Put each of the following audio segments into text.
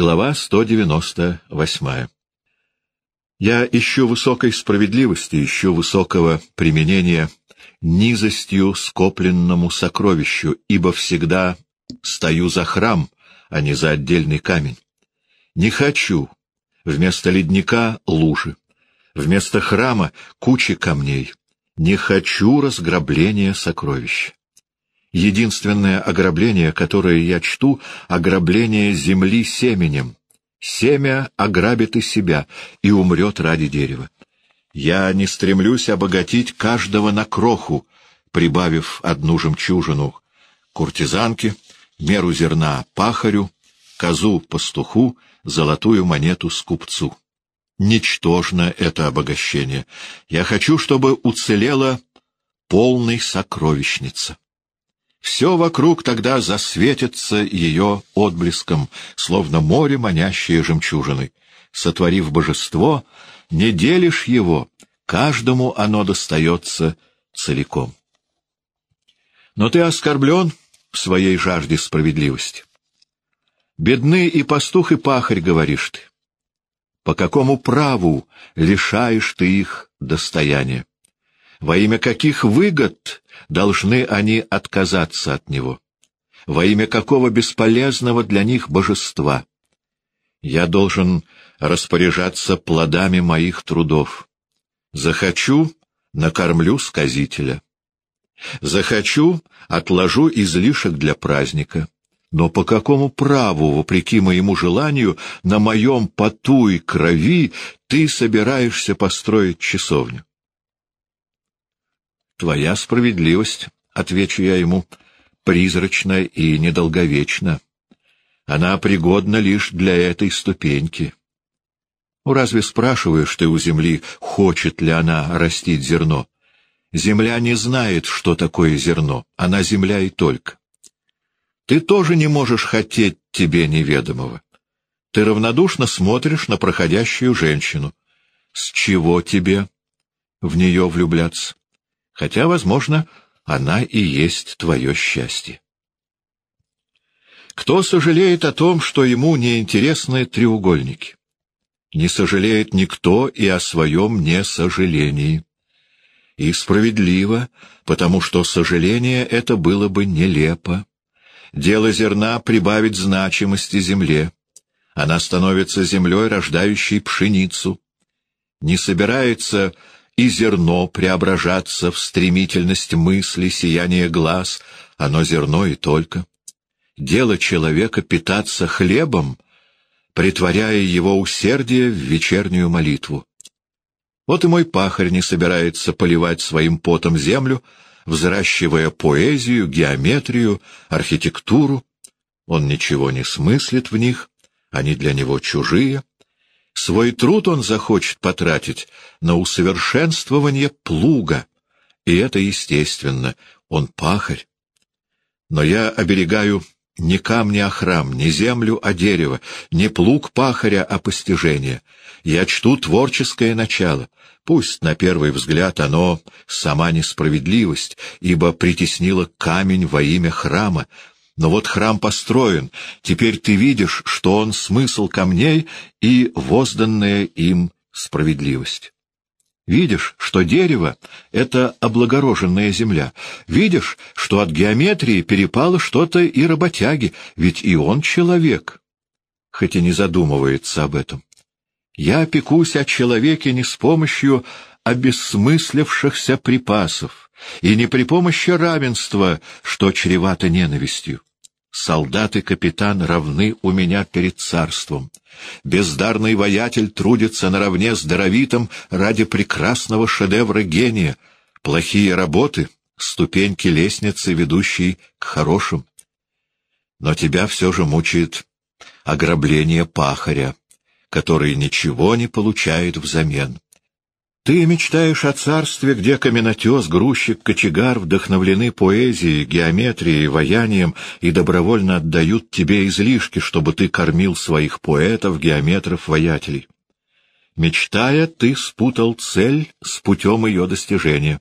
Глава 198. Я ищу высокой справедливости, ищу высокого применения низостью скопленному сокровищу, ибо всегда стою за храм, а не за отдельный камень. Не хочу вместо ледника — лужи, вместо храма — кучи камней. Не хочу разграбления сокровища. Единственное ограбление, которое я чту — ограбление земли семенем. Семя ограбит и себя и умрет ради дерева. Я не стремлюсь обогатить каждого на кроху, прибавив одну жемчужину куртизанке, меру зерна пахарю, козу пастуху, золотую монету скупцу. Ничтожно это обогащение. Я хочу, чтобы уцелела полной сокровищница. Все вокруг тогда засветится ее отблеском, словно море, манящее жемчужиной. Сотворив божество, не делишь его, каждому оно достается целиком. Но ты оскорблен в своей жажде справедливости. Бедны и пастух, и пахарь, говоришь ты. По какому праву лишаешь ты их достояния? Во имя каких выгод должны они отказаться от него? Во имя какого бесполезного для них божества? Я должен распоряжаться плодами моих трудов. Захочу — накормлю сказителя. Захочу — отложу излишек для праздника. Но по какому праву, вопреки моему желанию, на моем поту и крови ты собираешься построить часовню? Твоя справедливость, — отвечу я ему, — призрачна и недолговечна. Она пригодна лишь для этой ступеньки. Ну, разве спрашиваешь ты у земли, хочет ли она растить зерно? Земля не знает, что такое зерно, она земля и только. Ты тоже не можешь хотеть тебе неведомого. Ты равнодушно смотришь на проходящую женщину. С чего тебе в нее влюбляться? Хотя, возможно, она и есть твое счастье. Кто сожалеет о том, что ему неинтересны треугольники? Не сожалеет никто и о своем несожалении. И справедливо, потому что сожаление это было бы нелепо. Дело зерна прибавить значимости земле. Она становится землей, рождающей пшеницу. Не собирается и зерно преображаться в стремительность мысли, сияние глаз, оно зерно и только. Дело человека питаться хлебом, притворяя его усердие в вечернюю молитву. Вот и мой пахарь не собирается поливать своим потом землю, взращивая поэзию, геометрию, архитектуру. Он ничего не смыслит в них, они для него чужие, Свой труд он захочет потратить на усовершенствование плуга, и это естественно, он пахарь. Но я оберегаю не камни, а храм, не землю, а дерево, не плуг пахаря, а постижение. Я чту творческое начало. Пусть на первый взгляд оно сама несправедливость, ибо притеснило камень во имя храма, но вот храм построен, теперь ты видишь, что он смысл камней и возданная им справедливость. Видишь, что дерево — это облагороженная земля. Видишь, что от геометрии перепало что-то и работяги, ведь и он человек, хоть и не задумывается об этом. Я опекусь о человеке не с помощью обессмыслившихся припасов и не при помощи равенства, что чревато ненавистью. Солдат и капитан равны у меня перед царством. Бездарный воятель трудится наравне с даровитым ради прекрасного шедевра гения. Плохие работы — ступеньки лестницы, ведущей к хорошим. Но тебя все же мучает ограбление пахаря, который ничего не получает взамен. Ты мечтаешь о царстве, где каменотес, грузчик, кочегар вдохновлены поэзией, геометрией, ваянием и добровольно отдают тебе излишки, чтобы ты кормил своих поэтов, геометров, воятелей. Мечтая, ты спутал цель с путем ее достижения.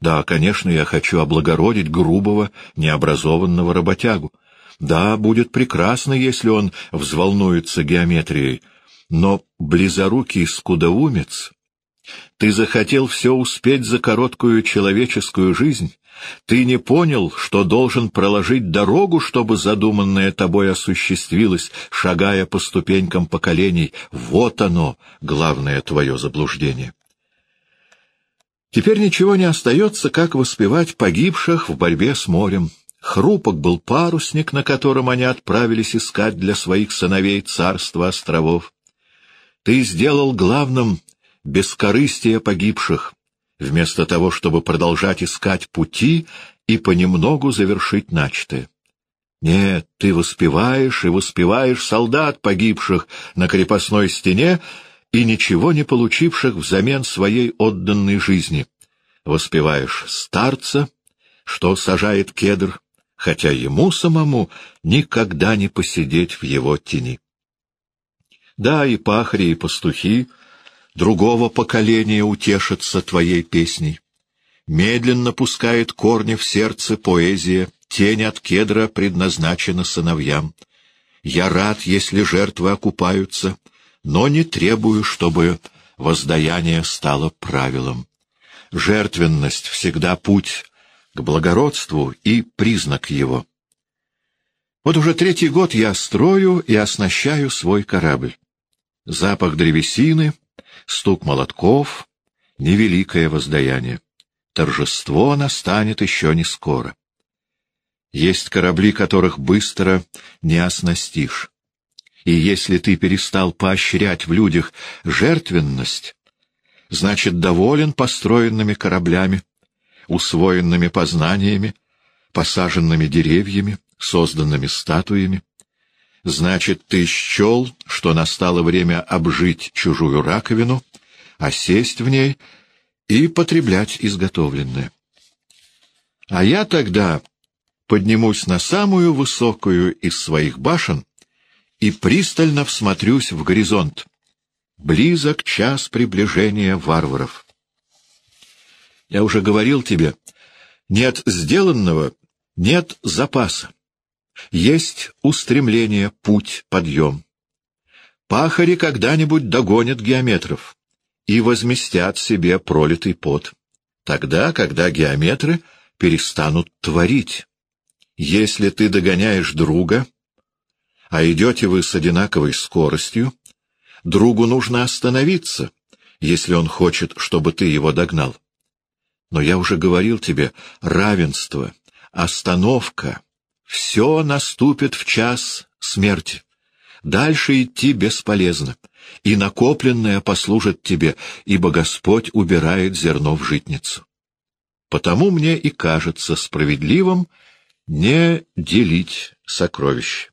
Да, конечно, я хочу облагородить грубого, необразованного работягу. Да, будет прекрасно, если он взволнуется геометрией, но близорукий скудоумец... Ты захотел все успеть за короткую человеческую жизнь. Ты не понял, что должен проложить дорогу, чтобы задуманное тобой осуществилось, шагая по ступенькам поколений. Вот оно, главное твое заблуждение. Теперь ничего не остается, как воспевать погибших в борьбе с морем. Хрупок был парусник, на котором они отправились искать для своих сыновей царство островов. Ты сделал главным бескорыстие погибших, вместо того, чтобы продолжать искать пути и понемногу завершить начатое. Нет, ты воспеваешь и воспеваешь солдат погибших на крепостной стене и ничего не получивших взамен своей отданной жизни. Воспеваешь старца, что сажает кедр, хотя ему самому никогда не посидеть в его тени. Да, и пахари, и пастухи другого поколения утешатся твоей песней. Медленно пускает корни в сердце поэзия, тень от кедра предназначена сыновьям. Я рад, если жертвы окупаются, но не требую, чтобы воздаяние стало правилом. Жертвенность всегда путь к благородству и признак его. Вот уже третий год я строю и оснащаю свой корабль. Запах древесины, стук молотков — невеликое воздаяние. Торжество настанет еще не скоро. Есть корабли, которых быстро не оснастишь. И если ты перестал поощрять в людях жертвенность, значит, доволен построенными кораблями, усвоенными познаниями, посаженными деревьями, созданными статуями. Значит, ты счел, что настало время обжить чужую раковину, осесть в ней и потреблять изготовленное. А я тогда поднимусь на самую высокую из своих башен и пристально всмотрюсь в горизонт. Близок час приближения варваров. Я уже говорил тебе, нет сделанного, нет запаса. Есть устремление, путь, подъем. Пахари когда-нибудь догонят геометров и возместят себе пролитый пот. Тогда, когда геометры перестанут творить. Если ты догоняешь друга, а идете вы с одинаковой скоростью, другу нужно остановиться, если он хочет, чтобы ты его догнал. Но я уже говорил тебе, равенство, остановка — все наступит в час смерти. Дальше идти бесполезно, и накопленное послужит тебе, ибо Господь убирает зерно в житницу. Потому мне и кажется справедливым не делить сокровищ.